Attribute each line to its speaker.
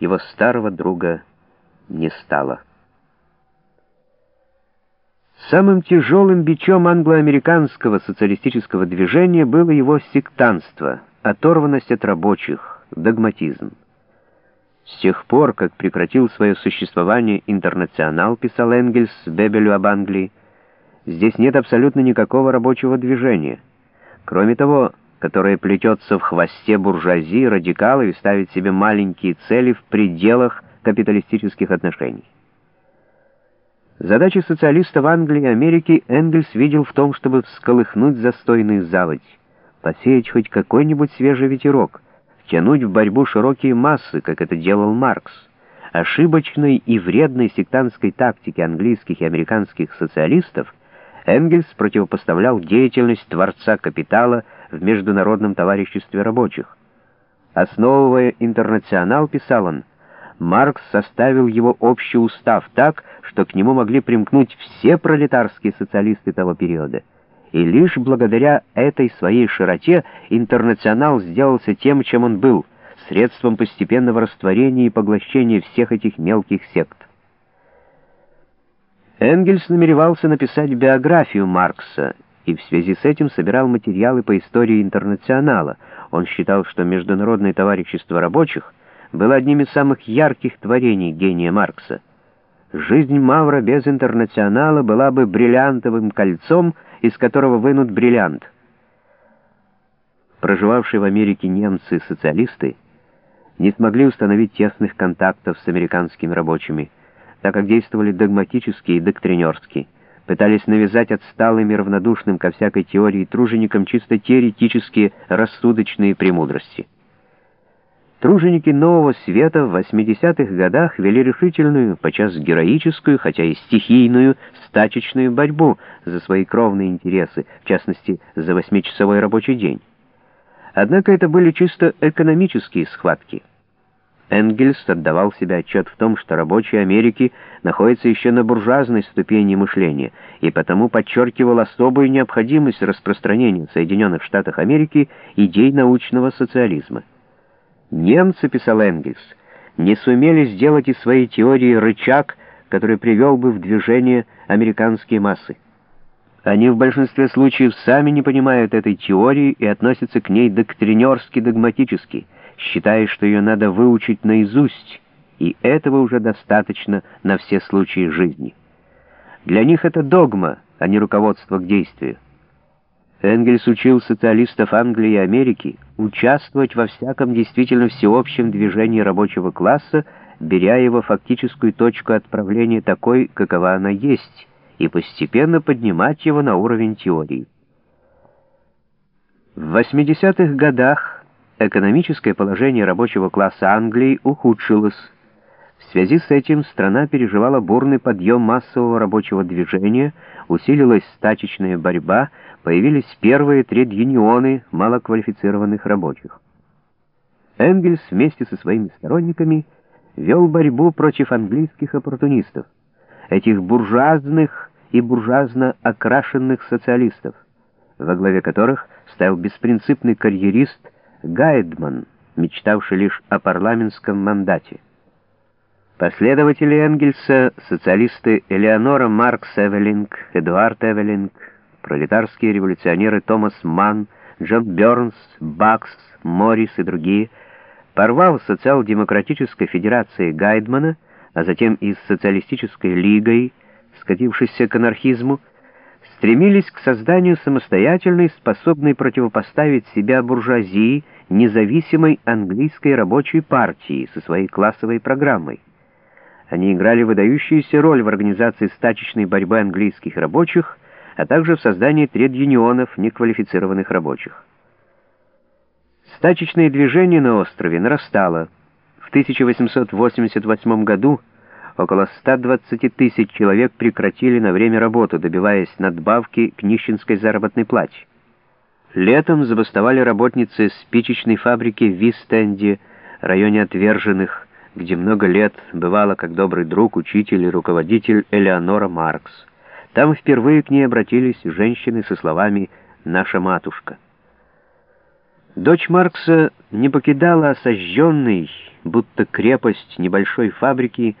Speaker 1: его старого друга не стало. Самым тяжелым бичом англо-американского социалистического движения было его сектантство, оторванность от рабочих, догматизм. С тех пор, как прекратил свое существование «Интернационал», писал Энгельс Бебелю об Англии, здесь нет абсолютно никакого рабочего движения. Кроме того, которое плетется в хвосте буржуазии, радикалов и ставит себе маленькие цели в пределах капиталистических отношений. Задача социалиста в Англии и Америке Энгельс видел в том, чтобы всколыхнуть застойную заводь, посеять хоть какой-нибудь свежий ветерок, втянуть в борьбу широкие массы, как это делал Маркс. Ошибочной и вредной сектантской тактике английских и американских социалистов Энгельс противопоставлял деятельность творца капитала в Международном товариществе рабочих. Основывая интернационал, писал он, Маркс составил его общий устав так, что к нему могли примкнуть все пролетарские социалисты того периода. И лишь благодаря этой своей широте интернационал сделался тем, чем он был, средством постепенного растворения и поглощения всех этих мелких сект. Энгельс намеревался написать биографию Маркса и в связи с этим собирал материалы по истории интернационала. Он считал, что Международное товарищество рабочих было одним из самых ярких творений гения Маркса. Жизнь Мавра без интернационала была бы бриллиантовым кольцом, из которого вынут бриллиант. Проживавшие в Америке немцы-социалисты не смогли установить тесных контактов с американскими рабочими, так как действовали догматически и доктринерски, пытались навязать отсталым и равнодушным ко всякой теории труженикам чисто теоретические рассудочные премудрости. Труженики нового света в 80-х годах вели решительную, подчас героическую, хотя и стихийную, стачечную борьбу за свои кровные интересы, в частности, за восьмичасовой рабочий день. Однако это были чисто экономические схватки. Энгельс отдавал себе отчет в том, что рабочие Америки находятся еще на буржуазной ступени мышления, и потому подчеркивал особую необходимость распространения в Соединенных Штатах Америки идей научного социализма. Немцы, писал Энгельс, не сумели сделать из своей теории рычаг, который привел бы в движение американские массы. Они в большинстве случаев сами не понимают этой теории и относятся к ней доктринерски-догматически, считая, что ее надо выучить наизусть, и этого уже достаточно на все случаи жизни. Для них это догма, а не руководство к действию. Энгельс учил социалистов Англии и Америки участвовать во всяком действительно всеобщем движении рабочего класса, беря его фактическую точку отправления такой, какова она есть, и постепенно поднимать его на уровень теории. В 80-х годах экономическое положение рабочего класса Англии ухудшилось. В связи с этим страна переживала бурный подъем массового рабочего движения, усилилась стачечная борьба, появились первые тред-юнионы малоквалифицированных рабочих. Энгельс вместе со своими сторонниками вел борьбу против английских оппортунистов, этих буржуазных и буржуазно окрашенных социалистов, во главе которых стоял беспринципный карьерист Гайдман, мечтавший лишь о парламентском мандате. Последователи Энгельса, социалисты Элеонора Маркс Эвелинг, Эдуард Эвелинг, пролетарские революционеры Томас Манн, Джон Бёрнс, Бакс, Моррис и другие, порвав социал-демократической федерацией Гайдмана, а затем и с социалистической лигой, скатившейся к анархизму, стремились к созданию самостоятельной, способной противопоставить себя буржуазии, независимой английской рабочей партии со своей классовой программой. Они играли выдающуюся роль в организации стачечной борьбы английских рабочих а также в создании тред-юнионов неквалифицированных рабочих. Стачечное движение на острове нарастало. В 1888 году около 120 тысяч человек прекратили на время работу, добиваясь надбавки к нищенской заработной плате. Летом забастовали работницы спичечной фабрики в Вистенде, районе отверженных, где много лет бывала как добрый друг, учитель и руководитель Элеонора Маркс. Там впервые к ней обратились женщины со словами «наша матушка». Дочь Маркса не покидала осажденной, будто крепость небольшой фабрики,